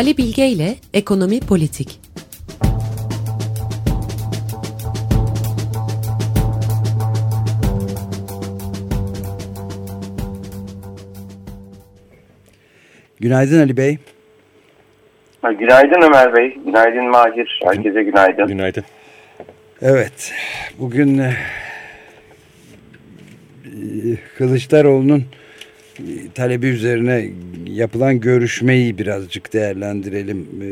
Ali Bilge ile Ekonomi Politik. Günaydın Ali Bey. Günaydın Ömer Bey, günaydın Mahir, herkese günaydın. Günaydın. Evet, bugün e, Kılıçdaroğlu'nun talebi üzerine yapılan görüşmeyi birazcık değerlendirelim e,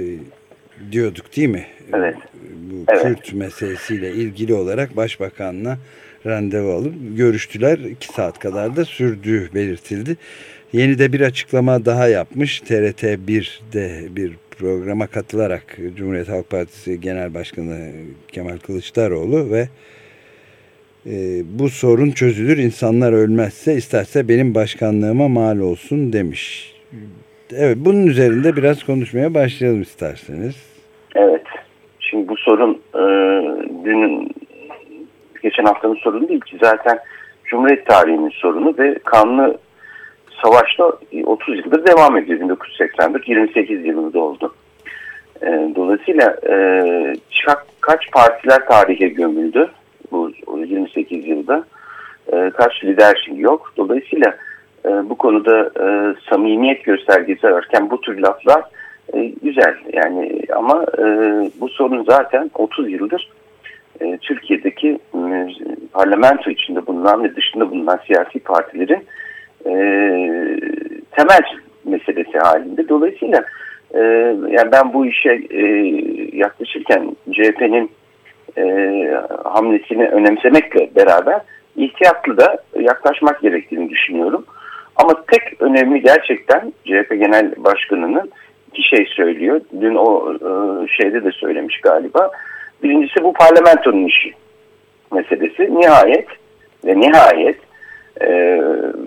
diyorduk değil mi? Evet. Bu evet. Kürt meselesiyle ilgili olarak başbakanla randevu alıp görüştüler. iki saat kadar da sürdüğü belirtildi. Yeni de bir açıklama daha yapmış. TRT 1'de bir programa katılarak Cumhuriyet Halk Partisi Genel Başkanı Kemal Kılıçdaroğlu ve e, bu sorun çözülür insanlar ölmezse isterse benim başkanlığıma mal olsun demiş. Evet bunun üzerinde biraz konuşmaya başlayalım isterseniz. Evet. Şimdi bu sorun e, dünün geçen haftanın sorunu değil ki zaten Cumhuriyet tarihinin sorunu ve kanlı savaşta 30 yıldır devam ediyor. 1984 28 yılında oldu. E, dolayısıyla e, kaç partiler tarihe gömüldü bu 28 yılda. E, kaç lider şimdi yok. Dolayısıyla e, bu konuda e, samimiyet göstergesi ararken bu tür laflar e, güzel. Yani ama e, bu sorun zaten 30 yıldır e, Türkiye'deki e, parlamento içinde bulunan ve dışında bulunan siyasi partilerin e, temel meselesi halinde. Dolayısıyla e, yani ben bu işe e, yaklaşırken CHP'nin e, hamlesini önemsemekle beraber ihtiyatlı da yaklaşmak gerektiğini düşünüyorum. Ama tek önemli gerçekten CHP Genel Başkanı'nın iki şey söylüyor. Dün o e, şeyde de söylemiş galiba. Birincisi bu parlamentonun işi meselesi. Nihayet ve nihayet e,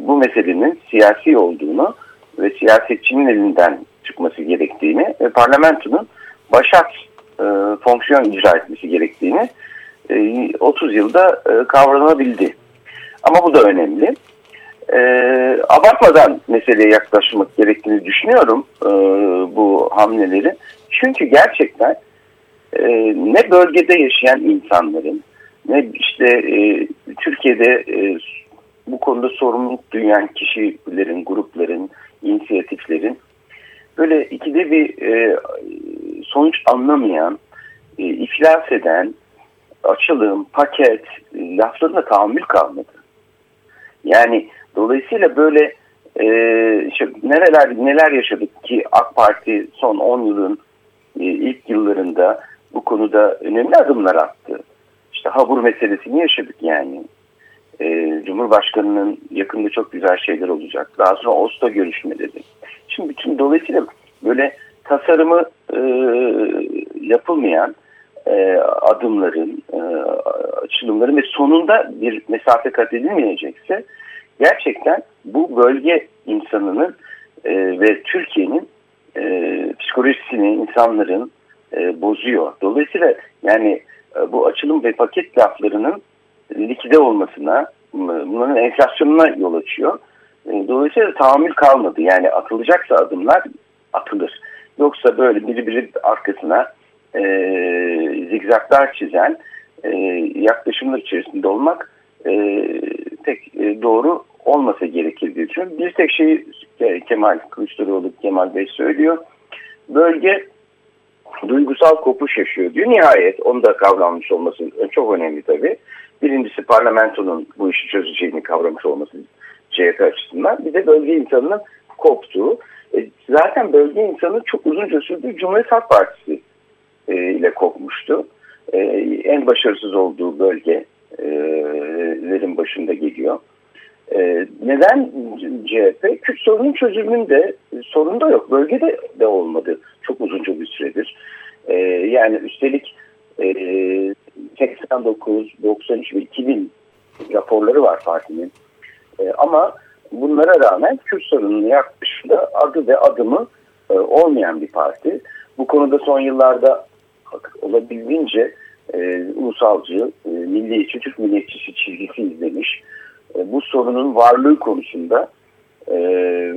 bu meselenin siyasi olduğunu ve siyasetçinin elinden çıkması gerektiğini ve parlamentonun başat e, fonksiyon icra etmesi gerektiğini e, 30 yılda e, kavranabildi. Ama bu da önemli. E, abartmadan meseleye yaklaşmak gerektiğini düşünüyorum e, bu hamleleri. Çünkü gerçekten e, ne bölgede yaşayan insanların ne işte e, Türkiye'de e, bu konuda sorumluluk duyan kişilerin, grupların, inisiyatiflerin böyle ikide bir e, sonuç anlamayan, e, iflas eden, açılım, paket e, laflarına tahammül kalmadı. Yani dolayısıyla böyle e, işte nereler neler yaşadık ki AK Parti son 10 yılın e, ilk yıllarında bu konuda önemli adımlar attı. İşte habur meselesini yaşadık yani. E, Cumhurbaşkanı'nın yakında çok güzel şeyler olacak. Daha sonra Oslo görüşmeleri. Şimdi bütün dolayısıyla böyle tasarımı e, yapılmayan e, adımların, e, açılımların ve sonunda bir mesafe kat edilmeyecekse gerçekten bu bölge insanının e, ve Türkiye'nin e, psikolojisini insanların e, bozuyor. Dolayısıyla yani e, bu açılım ve paket laflarının likide olmasına, bunların enflasyonuna yol açıyor. E, dolayısıyla tahammül kalmadı. Yani atılacaksa adımlar atılır. Yoksa böyle biri biri arkasına e, zigzaklar çizen e, yaklaşımlar içerisinde olmak e, pek e, doğru olmasa gerekir diye düşünüyorum. Bir tek şeyi Kemal Kılıçdaroğlu, Kemal Bey söylüyor. Bölge duygusal kopuş yaşıyor diyor. Nihayet onu da kavranmış olması çok önemli tabii. Birincisi parlamentonun bu işi çözeceğini kavramış olması CHP açısından. Bir de bölge insanının koptuğu. E, zaten bölge insanı çok uzunca sürdüğü Cumhuriyet Halk Partisi e, ile kopmuştu. E, en başarısız olduğu bölgelerin başında geliyor. E, neden CHP? Kürt sorunun çözümünde sorun da yok. Bölgede de olmadı çok uzunca bir süredir. E, yani üstelik e, 89, 93 ve 2000 raporları var partinin. E, ama bunlara rağmen Kürt sorununun yaklaşımda adı ve adımı e, olmayan bir parti. Bu konuda son yıllarda olabildiğince e, ulusalcı, e, milliyetçi, Türk milliyetçisi çizgisi izlemiş. E, bu sorunun varlığı konusunda e,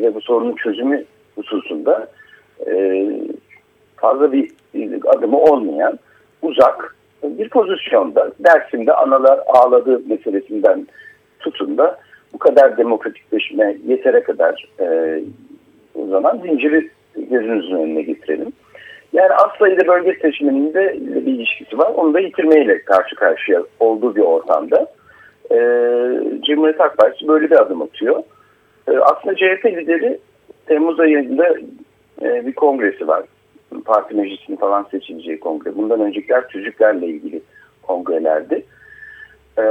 ve bu sorunun çözümü hususunda e, fazla bir adımı olmayan uzak bir pozisyonda Dersim'de analar ağladı meselesinden tutun da bu kadar demokratikleşme yetere kadar e, o zaman zinciri gözünüzün önüne getirelim. Yani Asla ile bölge seçmeninde bir ilişkisi var. Onu da yitirmeyle karşı karşıya olduğu bir ortamda. E, Cumhuriyet Halk Partisi böyle bir adım atıyor. E, aslında CHP lideri Temmuz ayında e, bir kongresi var. Parti meclisinin falan seçileceği kongre. Bundan öncekiler tüzüklerle ilgili kongrelerdi. E,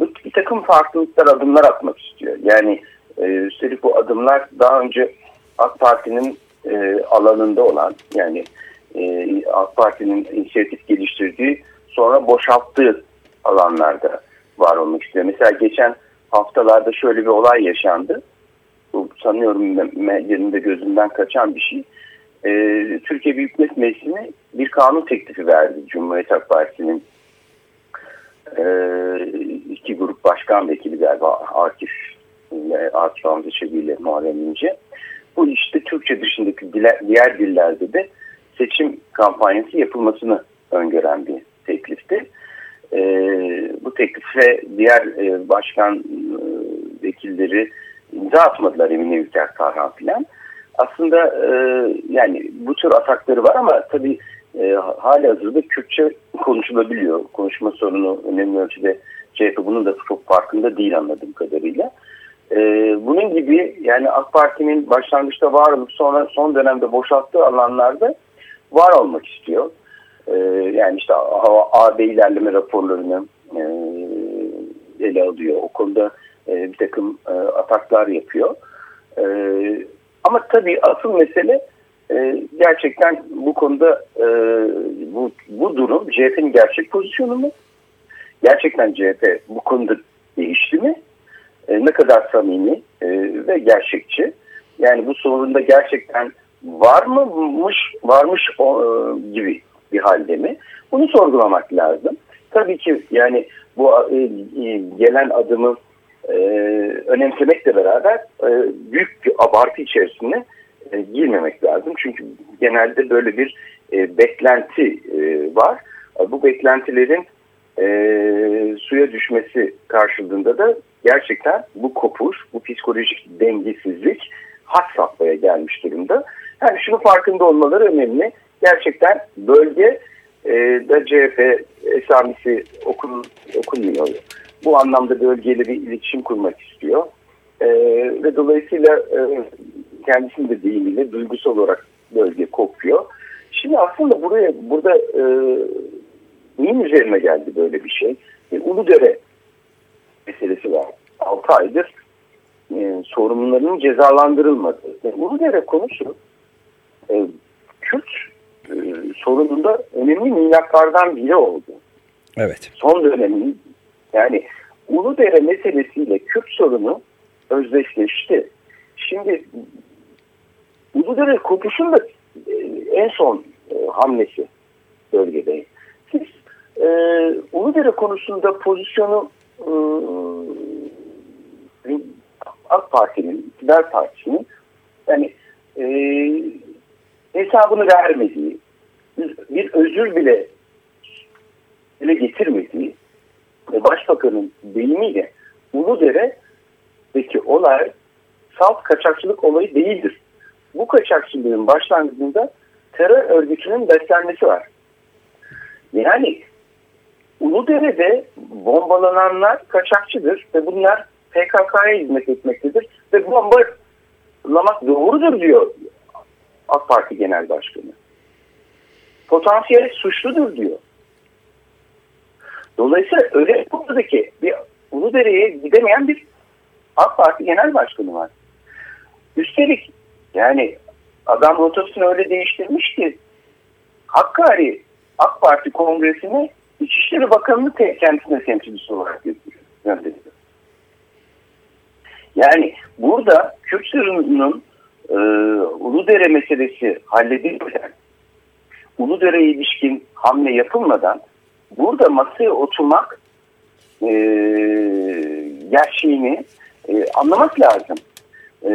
bu bir takım farklılıklar adımlar atmak istiyor. Yani e, üstelik bu adımlar daha önce AK Parti'nin e, alanında olan yani e, AK Parti'nin inisiyatif geliştirdiği sonra boşalttığı alanlarda var olmak istiyor. Mesela geçen haftalarda şöyle bir olay yaşandı. Bu sanıyorum medyanın da gözünden kaçan bir şey. Ee, Türkiye Büyük Millet Meclisi'ne bir kanun teklifi verdi Cumhuriyet Halk Partisi'nin ee, iki grup başkan vekili galiba Akif ile Akif Hamza Çebi ile Muharrem İnce. Bu işte Türkçe dışındaki diğer dillerde de seçim kampanyası yapılmasını öngören bir teklifti. E, bu teklife diğer e, başkan e, vekilleri imza atmadılar Emine Ülker Tarhan filan. Aslında e, yani bu tür atakları var ama tabii e, hali hazırda Kürtçe konuşulabiliyor. Konuşma sorunu önemli ölçüde CHP bunun da çok farkında değil anladığım kadarıyla. E, bunun gibi yani AK Parti'nin başlangıçta var olup sonra son dönemde boşalttığı alanlarda var olmak istiyor. E, yani işte AB ilerleme raporlarını e, ele alıyor. O konuda e, bir takım e, ataklar yapıyor. E, ama tabii asıl mesele e, gerçekten bu konuda e, bu, bu durum CHP'nin gerçek pozisyonu mu? Gerçekten CHP bu konuda değişti mi? E, ne kadar samimi e, ve gerçekçi? Yani bu sorunda gerçekten var mımış, varmış o, e, gibi bir halde mi? Bunu sorgulamak lazım. Tabii ki yani bu e, e, gelen adımı e, önemsemekle beraber e, büyük bir abartı içerisine e, girmemek lazım. Çünkü genelde böyle bir e, beklenti e, var. Bu beklentilerin e, suya düşmesi karşılığında da gerçekten bu kopuş, bu psikolojik dengesizlik hat safhaya gelmiş durumda. Yani şunu farkında olmaları önemli. Gerçekten bölge e, da CHP esamisi okun, okunmuyor. Bu anlamda bölgeyle bir iletişim kurmak istiyor. E, ve dolayısıyla e, kendisinin de deyimiyle duygusal olarak bölge kopuyor. Şimdi aslında buraya burada e, neyin üzerine geldi böyle bir şey? E, Uludere meselesi var. 6 aydır e, sorumlularının cezalandırılmadığı. Yani Uludere konusu e, Kürt e, sorununda önemli milatlardan biri oldu. Evet. Son dönemin yani Uludere meselesiyle Kürt sorunu özdeşleşti. Şimdi Uludere kopuşun da e, en son e, hamlesi bölgede. Siz e, Uludere konusunda pozisyonu e, AK Parti'nin, İktidar Partisi'nin yani e, hesabını vermediği, bir özür bile bile getirmediği ve Başbakanın deyimiyle Uludere'deki olay salt kaçakçılık olayı değildir. Bu kaçakçılığın başlangıcında terör örgütünün beslenmesi var. Yani Uludere'de bombalananlar kaçakçıdır ve bunlar PKK'ya hizmet etmektedir ve bombalamak doğrudur diyor AK Parti Genel Başkanı. Potansiyel suçludur diyor. Dolayısıyla öyle buradaki bir Uludere'ye gidemeyen bir AK Parti Genel Başkanı var. Üstelik yani adam rotasını öyle değiştirmiş ki Hakkari AK Parti Kongresi'ne İçişleri Bakanı'nı kendisine temsilcisi olarak gönderiyor. Yani burada Kürt sırrının e, Uludere meselesi halledilmeden, Uludere'ye ilişkin hamle yapılmadan burada masaya oturmak e, gerçeğini e, anlamak lazım. E,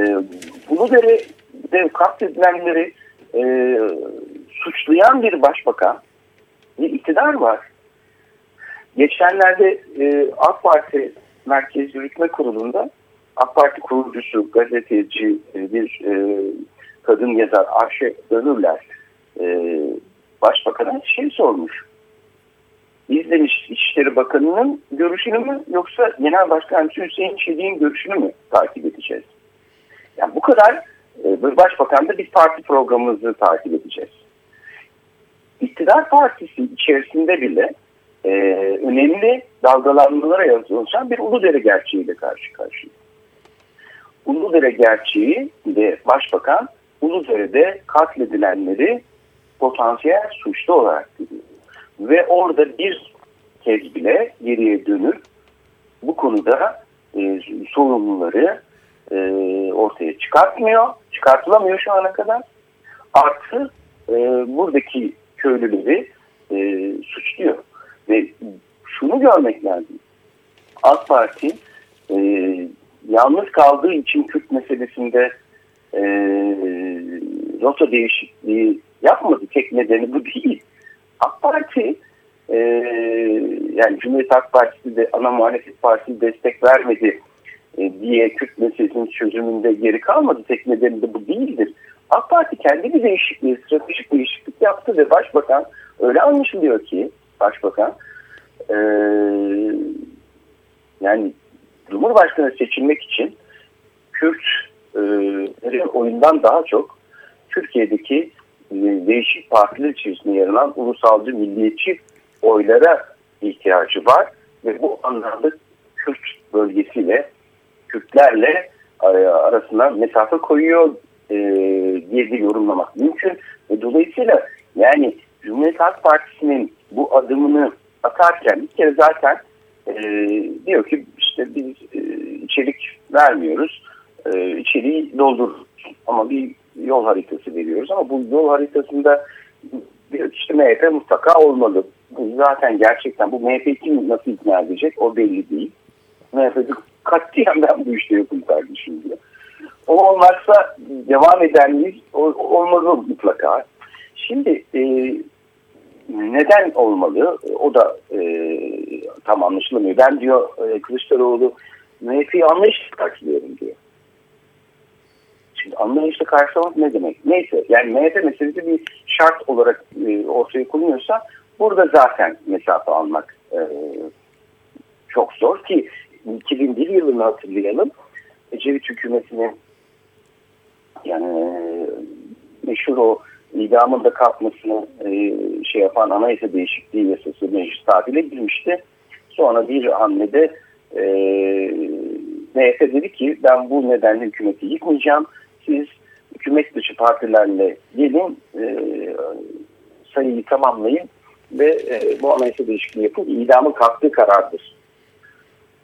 Uludere'de katledilenleri e, suçlayan bir başbakan bir iktidar var. Geçenlerde e, AK Parti Merkez Yürütme Kurulu'nda AK Parti kurucusu, gazeteci e, bir e, kadın yazar Ayşe Dönürler e, başbakana şey sormuş. Biz demiş İçişleri Bakanı'nın görüşünü mü yoksa Genel Başkan Hüseyin Çelik'in görüşünü mü takip edeceğiz? Yani bu kadar e, başbakan da biz parti programımızı takip edeceğiz. İktidar partisi içerisinde bile e, önemli dalgalanmalara yazılmışan bir Uludere gerçeğiyle karşı karşıya. Uludere gerçeği de başbakan Uludere'de katledilenleri potansiyel suçlu olarak görüyor. Ve orada bir kez bile geriye dönüp bu konuda e, sorumluları e, ortaya çıkartmıyor. Çıkartılamıyor şu ana kadar. Artı e, buradaki köylüleri e, suçluyor. Ve şunu görmek lazım. AK Parti e, yalnız kaldığı için Kürt meselesinde e, rota değişikliği yapmadı. Tek nedeni bu değil. AK Parti e, yani Cumhuriyet Halk Partisi de ana muhalefet partisi destek vermedi diye Kürt meselesinin çözümünde geri kalmadı. Tek nedeni de bu değildir. AK Parti kendi bir değişikliği, stratejik değişiklik yaptı ve başbakan öyle anlaşılıyor ki başbakan e, yani Cumhurbaşkanı seçilmek için Kürt e, oyundan daha çok Türkiye'deki e, değişik partiler içerisinde yer alan ulusalcı, milliyetçi oylara ihtiyacı var ve bu anlamda Kürt bölgesiyle, Kürtlerle e, arasına mesafe koyuyor e, diye de yorumlamak mümkün. Ve dolayısıyla yani Cumhuriyet Halk Partisi'nin bu adımını atarken bir kere zaten e, diyor ki işte biz e, içerik vermiyoruz. E, içeriği doldururuz. Ama bir yol haritası veriyoruz. Ama bu yol haritasında bir işte MHP mutlaka olmalı. Bu zaten gerçekten bu MHP kim nasıl ikna edecek o belli değil. MHP katliyen ben bu işte yokum kardeşim diyor. O olmazsa devam eder miyiz? Olmalı mutlaka. Şimdi e, neden olmalı? O da e, tam anlaşılamıyor. Ben diyor e, Kılıçdaroğlu MHP'yi anlayışla karşılıyorum diyor. Şimdi anlayışla karşılamak ne demek? Neyse yani MHP meselesi bir şart olarak e, ortaya konuyorsa burada zaten mesafe almak e, çok zor ki 2001 yılını hatırlayalım. Ecevit hükümetinin yani meşhur o idamın da kalkmasını e, şey yapan anayasa değişikliği yasası meclis tatile girmişti. Sonra bir hamlede e, MHP dedi ki ben bu nedenle hükümeti yıkmayacağım. Siz hükümet dışı partilerle gelin e, sayıyı tamamlayın ve e, bu anayasa değişikliği yapın. İdamın kalktığı karardır.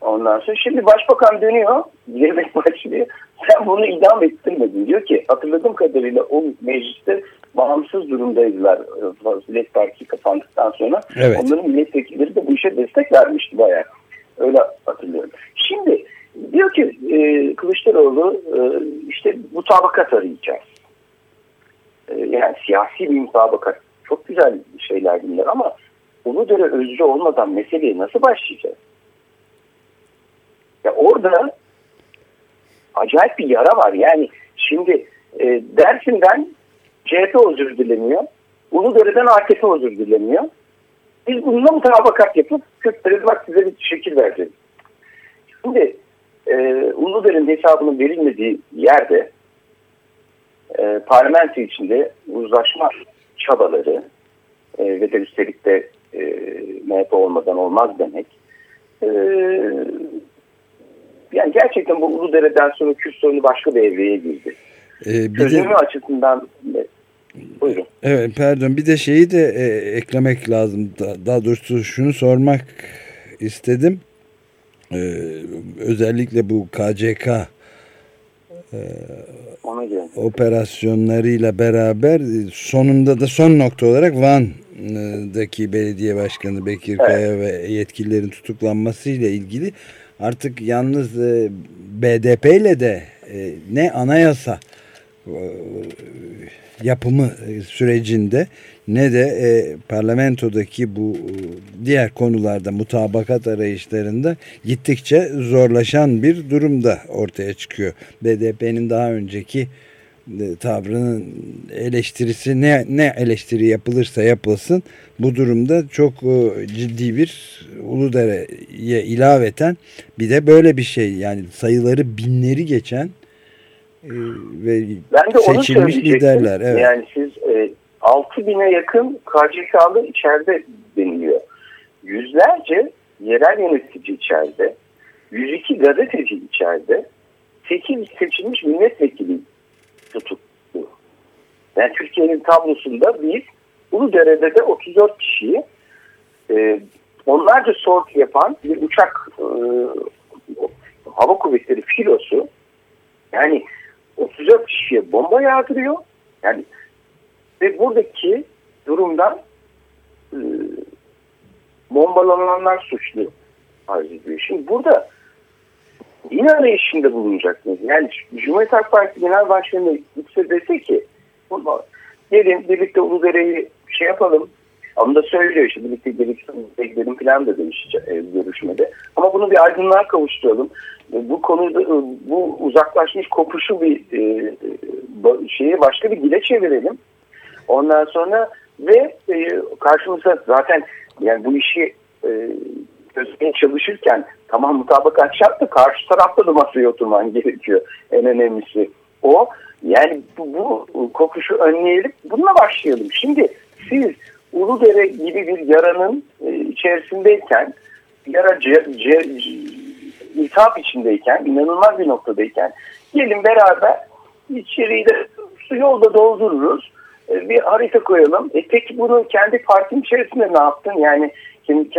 Ondan sonra şimdi başbakan dönüyor, girmek başlıyor. Sen bunu idam ettirmedin. Diyor ki hatırladığım kadarıyla o mecliste bağımsız durumdaydılar Fazilet Partisi kapandıktan sonra. Evet. Onların milletvekilleri de bu işe destek vermişti bayağı. Öyle hatırlıyorum. Şimdi diyor ki e, Kılıçdaroğlu e, işte mutabakat arayacağız. E, yani siyasi bir mutabakat. Çok güzel şeyler bunlar ama onu göre özcü olmadan meseleye nasıl başlayacağız? Orada acayip bir yara var. Yani şimdi e, Dersim'den CHP özür dilemiyor. Uludere'den AKP özür dilemiyor. Biz bununla mutabakat yapıp Kürtlere bak size bir şekil vereceğiz. Şimdi e, Uludere'nin hesabının verilmediği yerde e, parlamento içinde uzlaşma çabaları e, ve de üstelik de e, MHP olmadan olmaz demek. E, yani gerçekten bu Uludere'den sonra Kürt sorunu başka bir evreye girdi. Ee, Çözümü de, açısından buyurun. Evet pardon bir de şeyi de e, eklemek lazım. Daha doğrusu şunu sormak istedim. Ee, özellikle bu KCK e, operasyonlarıyla beraber e, sonunda da son nokta olarak Van'daki belediye başkanı Bekir evet. Kaya ve yetkililerin tutuklanmasıyla ilgili artık yalnız e, BDP ile de e, ne anayasa yapımı sürecinde ne de e, parlamentodaki bu e, diğer konularda mutabakat arayışlarında gittikçe zorlaşan bir durumda ortaya çıkıyor. BDP'nin daha önceki e, tavrının eleştirisi ne, ne eleştiri yapılırsa yapılsın bu durumda çok e, ciddi bir Uludere'ye ilaveten bir de böyle bir şey yani sayıları binleri geçen e, ve ben de seçilmiş liderler. Evet. Yani siz e, 6 bine yakın KCK'lı içeride deniliyor. Yüzlerce yerel yönetici içeride. 102 gazeteci içeride. 8 seçilmiş milletvekili tutuklu. Yani Türkiye'nin tablosunda biz Uludere'de de 34 kişiyi e, onlarca sortu yapan bir uçak e, hava kuvvetleri filosu yani 34 kişiye bomba yağdırıyor. Yani ve buradaki durumdan e, bombalananlar suçlu. Şimdi burada yine arayışında bulunacak mı? Yani Cumhuriyet Halk Partisi Genel Başkanı gitse dese ki gelin birlikte Uludere'yi şey yapalım. Onu da söylüyor işte birlikte birlikte gidelim falan da demiş e, görüşmede. Ama bunu bir aydınlığa kavuşturalım. E, bu konuda e, bu uzaklaşmış kopuşu bir şeye başka bir dile çevirelim. Ondan sonra ve karşımıza zaten yani bu işi çözmeye çalışırken tamam mutabakat şart da karşı tarafta da masaya oturman gerekiyor. En önemlisi o. Yani bu, bu kokuşu önleyelim. Bununla başlayalım. Şimdi siz Uludere gibi bir yaranın e, içerisindeyken yara ce, ce, iltihap içindeyken, inanılmaz bir noktadayken gelin beraber içeriği de su yolda doldururuz. E, bir harita koyalım. E peki bunu kendi partinin içerisinde ne yaptın? Yani Şimdi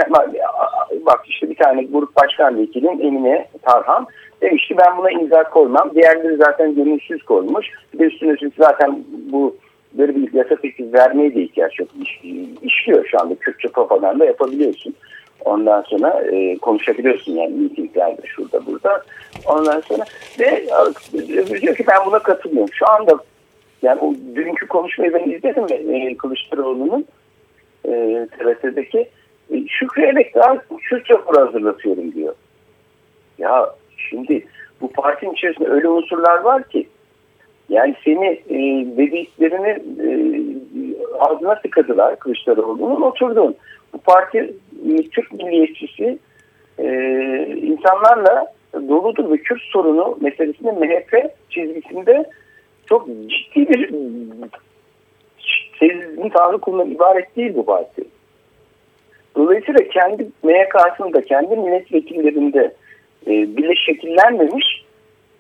bak işte bir tane grup başkan vekilin Emine Tarhan demiş ki ben buna imza koymam. Diğerleri zaten gönülsüz koymuş. Bir üstüne üstlük zaten bu böyle bir yasa fikri vermeye de ihtiyaç yok. İş, işliyor şu anda. Kürtçe propaganda yapabiliyorsun. Ondan sonra e, konuşabiliyorsun yani mitinglerde şurada burada. Ondan sonra ve diyor ki ben buna katılmıyorum. Şu anda yani o dünkü konuşmayı ben izledim e, Kılıçdaroğlu'nun e, TRT'deki e, şükreyerek daha Kürt raporu hazırlatıyorum diyor. Ya şimdi bu partinin içerisinde öyle unsurlar var ki yani seni e, dediklerini e, ağzına tıkadılar Kılıçdaroğlu'nun oturdun. Bu parti Türk milliyetçisi e, insanlarla doludur ve Kürt sorunu meselesinde MHP çizgisinde çok ciddi bir sezgin tavrı kullanım ibaret değil bu parti. Dolayısıyla kendi MYK'sında, kendi milletvekillerinde e, bile şekillenmemiş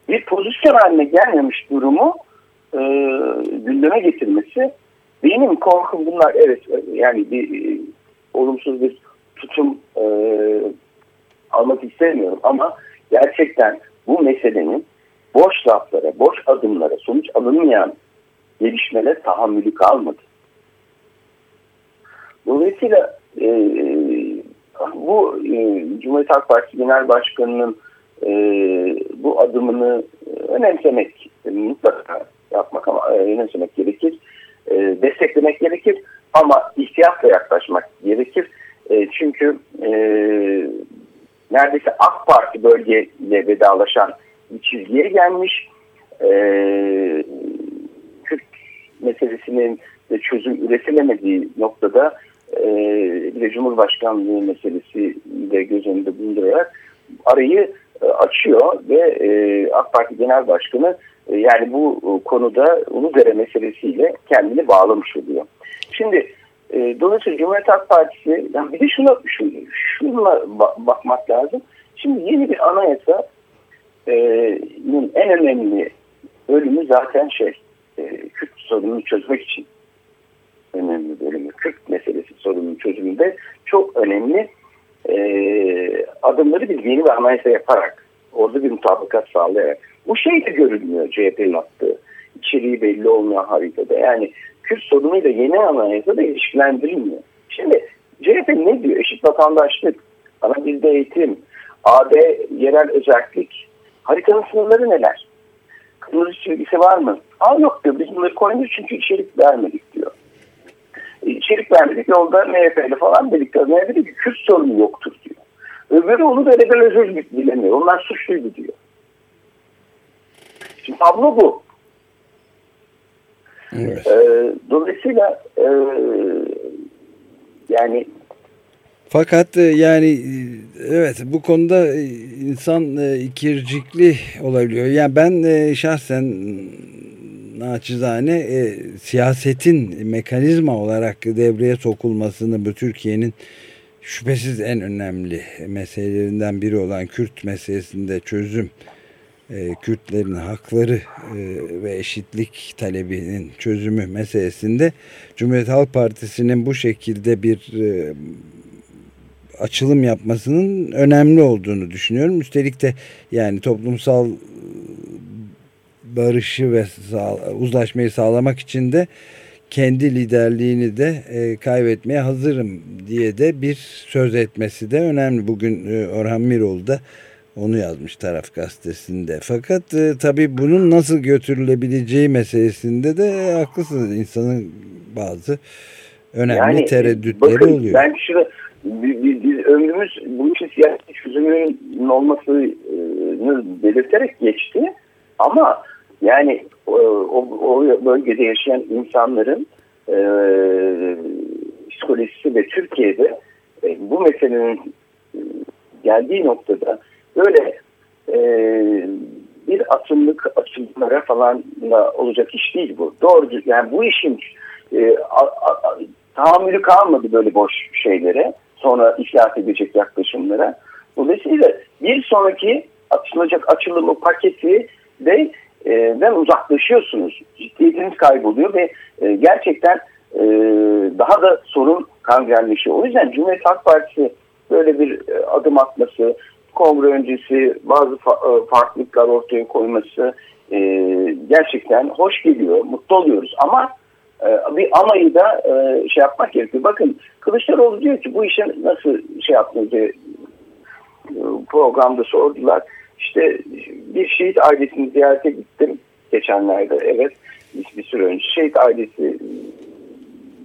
bir pozisyon haline gelmemiş durumu e, gündeme getirmesi benim korkum bunlar evet yani bir e, olumsuz bir tutum e, almak istemiyorum ama gerçekten bu meselenin boş laflara, boş adımlara sonuç alınmayan gelişmelere tahammülü kalmadı. Dolayısıyla e, bu e, Cumhuriyet Halk Partisi Genel Başkanı'nın e, bu adımını önemsemek mutlaka yapmak ama e, önemsemek gerekir. E, desteklemek gerekir ama ihtiyatla yaklaşmak gerekir. E, çünkü e, neredeyse AK Parti bölgeyle vedalaşan bir çizgiye gelmiş. E, Kürt meselesinin de çözüm üretilemediği noktada e, bir Cumhurbaşkanlığı meselesi de göz önünde bulundurarak arayı e, açıyor ve e, AK Parti Genel Başkanı e, yani bu konuda Uludere meselesiyle kendini bağlamış oluyor. Şimdi dolayısıyla Cumhuriyet Halk Partisi yani bir de şuna, şuna, şuna bakmak lazım. Şimdi yeni bir anayasa e, en önemli bölümü zaten şey Kürt sorununu çözmek için önemli sorunun çözümünde çok önemli e, adımları biz yeni bir anayasa yaparak orada bir mutabakat sağlayarak bu şey de görünmüyor CHP'nin attığı içeriği belli olmayan haritada. Yani Kürt sorunuyla yeni anayasa da ilişkilendirilmiyor. Şimdi CHP ne diyor? Eşit vatandaşlık, ana dilde eğitim, AD yerel özellik, haritanın sınırları neler? kırmızı çizgisi var mı? Aa yok diyor biz bunları koymuyoruz çünkü içerik vermedik içerik vermedik yolda MHP'li falan dedik. MHP dedi ki Kürt sorunu yoktur diyor. Öbürü onu dereden özür dilemiyor. Onlar suçluydu diyor. Şimdi tablo bu. Evet. Ee, dolayısıyla e, yani fakat e, yani e, evet bu konuda insan ikircikli olabiliyor. Yani ben şahsen naçizane e, siyasetin mekanizma olarak devreye sokulmasını bu Türkiye'nin şüphesiz en önemli meselelerinden biri olan Kürt meselesinde çözüm e, Kürtlerin hakları e, ve eşitlik talebinin çözümü meselesinde Cumhuriyet Halk Partisi'nin bu şekilde bir e, açılım yapmasının önemli olduğunu düşünüyorum. Üstelik de yani toplumsal barışı ve uzlaşmayı sağlamak için de kendi liderliğini de e, kaybetmeye hazırım diye de bir söz etmesi de önemli. Bugün e, Orhan Miroğlu da onu yazmış taraf gazetesinde. Fakat e, tabii bunun nasıl götürülebileceği meselesinde de haklısınız. İnsanın bazı önemli yani, tereddütleri bakın, oluyor. Ben şurada biz, biz ömrümüz bu işin siyasi çözümünün olmasını belirterek geçti. Ama yani o, o bölgede yaşayan insanların e, psikolojisi ve Türkiye'de e, bu meselenin geldiği noktada böyle e, bir atımlık açılımlara falan olacak iş değil bu. Doğru yani bu işin e, a, a, tahammülü kalmadı böyle boş şeylere. Sonra iflas edecek yaklaşımlara. Dolayısıyla bir sonraki açılacak açılımı paketi de e, den uzaklaşıyorsunuz. Ciddiyetiniz kayboluyor ve gerçekten daha da sorun kangrenleşiyor. O yüzden Cumhuriyet Halk Partisi böyle bir adım atması, kongre öncesi bazı fa farklılıklar ortaya koyması gerçekten hoş geliyor, mutlu oluyoruz. Ama bir amayı da şey yapmak gerekiyor. Bakın Kılıçdaroğlu diyor ki bu işe nasıl şey yaptığını diye, programda sordular. İşte bir şehit ailesini ziyarete gittim geçenlerde. Evet bir, süre önce. Şehit ailesi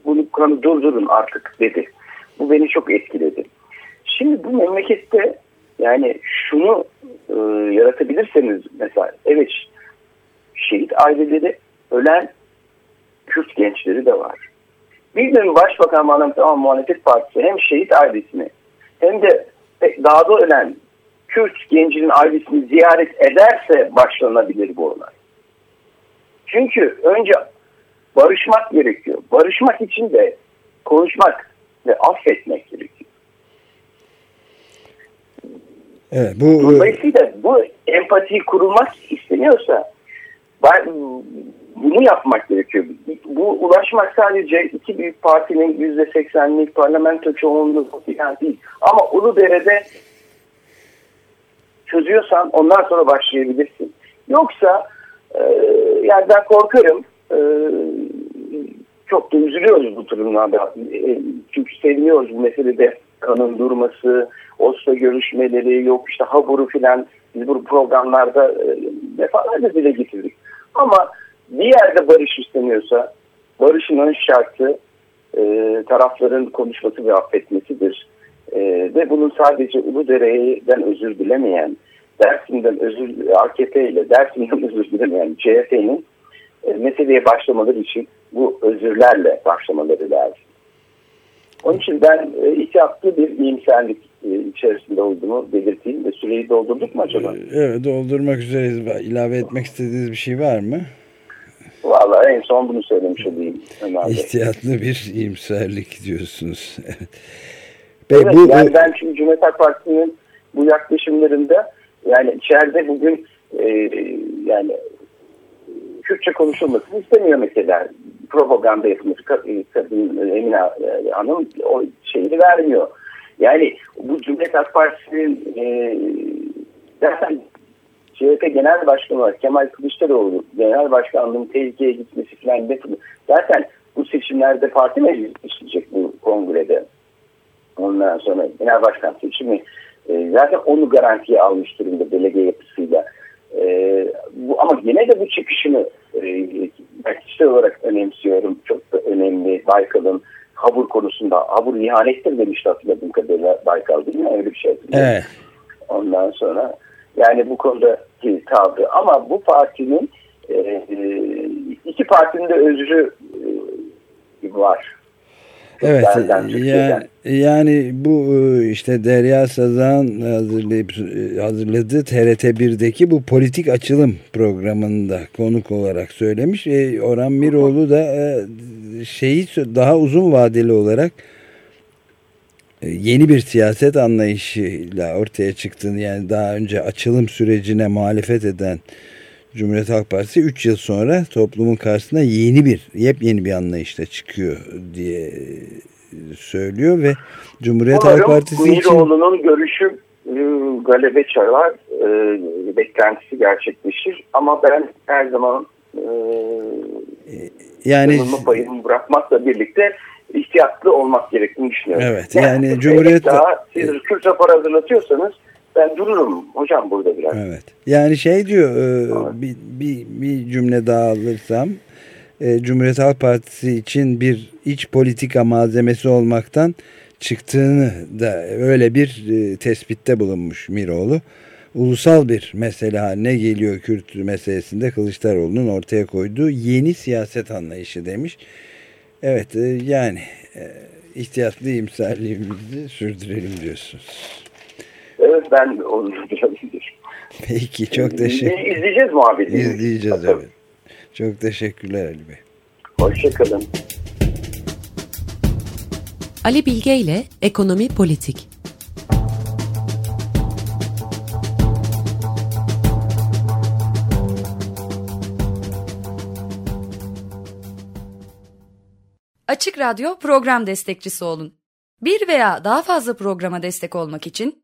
bunu kanı durdurun artık dedi. Bu beni çok etkiledi. Şimdi bu memlekette yani şunu e, yaratabilirseniz mesela evet şehit aileleri ölen Kürt gençleri de var. Bir gün Başbakan Mahmut Tamam Muhalefet Partisi hem şehit ailesini hem de dağda ölen Kürt gencinin ailesini ziyaret ederse başlanabilir bu olay. Çünkü önce barışmak gerekiyor. Barışmak için de konuşmak ve affetmek gerekiyor. Evet, bu... Dolayısıyla bu empati kurulmak isteniyorsa bunu yapmak gerekiyor. Bu ulaşmak sadece iki büyük partinin yüzde seksenlik parlamento çoğunluğu falan değil. Ama Uludere'de çözüyorsan ondan sonra başlayabilirsin. Yoksa e, yani ben korkarım e, çok da üzülüyoruz bu durumlarda. E, çünkü sevmiyoruz bu meselede kanın durması, Oslo görüşmeleri yok işte Habur'u filan biz bu programlarda e, defalarca dile getirdik. Ama bir yerde barış isteniyorsa barışın ön şartı e, tarafların konuşması ve affetmesidir. E, ve bunun sadece Uludere'den özür dilemeyen, Dersim'den özür, AKP ile Dersim'den özür dilemeyen CHP'nin e, meseleye başlamaları için bu özürlerle başlamaları lazım. Onun için ben e, ihtiyatlı bir iyimserlik e, içerisinde olduğumu belirteyim ve süreyi doldurduk mu acaba? E, evet doldurmak üzereyiz. İlave etmek istediğiniz bir şey var mı? Valla en son bunu söylemiş olayım. Ömer İhtiyatlı bir iyimserlik diyorsunuz. evet, bu, yani ben şimdi Cumhuriyet Halk Partisi'nin bu yaklaşımlarında yani içeride bugün e, yani Kürtçe konuşulmasını istemiyor mesela. Propaganda yapılması kadın Emine e, Hanım o şeyini vermiyor. Yani bu Cumhuriyet Halk Partisi'nin e, zaten CHP Genel Başkanı olarak Kemal Kılıçdaroğlu Genel Başkanlığı'nın tehlikeye gitmesi falan. Zaten bu seçimlerde parti meclisi işleyecek bu kongrede. Ondan sonra genel başkan seçimi e, zaten onu garantiye almış durumda delege yapısıyla. E, bu, ama yine de bu çıkışını e, kişisel olarak önemsiyorum. Çok da önemli Baykal'ın Habur konusunda. Habur ihanettir demişti hatırladığım kadarıyla Baykal değil mi? Öyle bir şey. Evet. Ondan sonra yani bu konuda tavrı ama bu partinin e, iki partinin de özrü e, var. Evet yani, yani bu e, işte Derya Sazan hazırlayıp e, hazırladığı TRT1'deki bu politik açılım programında konuk olarak söylemiş. E, Orhan Miroğlu da e, şeyi daha uzun vadeli olarak yeni bir siyaset anlayışıyla ortaya çıktığını yani daha önce açılım sürecine muhalefet eden Cumhuriyet Halk Partisi 3 yıl sonra toplumun karşısına yeni bir, yepyeni bir anlayışla çıkıyor diye söylüyor ve Cumhuriyet Halk Partisi için... Miroğlu'nun görüşü e, galebe çalar, e, beklentisi gerçekleşir ama ben her zaman e, yani payımı bırakmakla birlikte ihtiyatlı olmak gerektiğini düşünüyorum. Evet yani Cumhuriyet... Daha, siz Kürt rapor hazırlatıyorsanız ben dururum hocam burada biraz. Evet. Yani şey diyor e, bir, bir, bir cümle daha alırsam e, Cumhuriyet Halk Partisi için bir iç politika malzemesi olmaktan çıktığını da öyle bir e, tespitte bulunmuş Miroğlu. Ulusal bir mesele haline geliyor Kürt meselesinde Kılıçdaroğlu'nun ortaya koyduğu yeni siyaset anlayışı demiş. Evet e, yani e, ihtiyatlı iyimserliğimizi sürdürelim diyorsunuz. Evet ben onu sürdürebilirim. Peki çok teşekkür İzleyeceğiz muhabbeti. İzleyeceğiz evet. Çok teşekkürler Ali Bey. Hoşçakalın. Ali Bilge ile Ekonomi Politik Açık Radyo program destekçisi olun. Bir veya daha fazla programa destek olmak için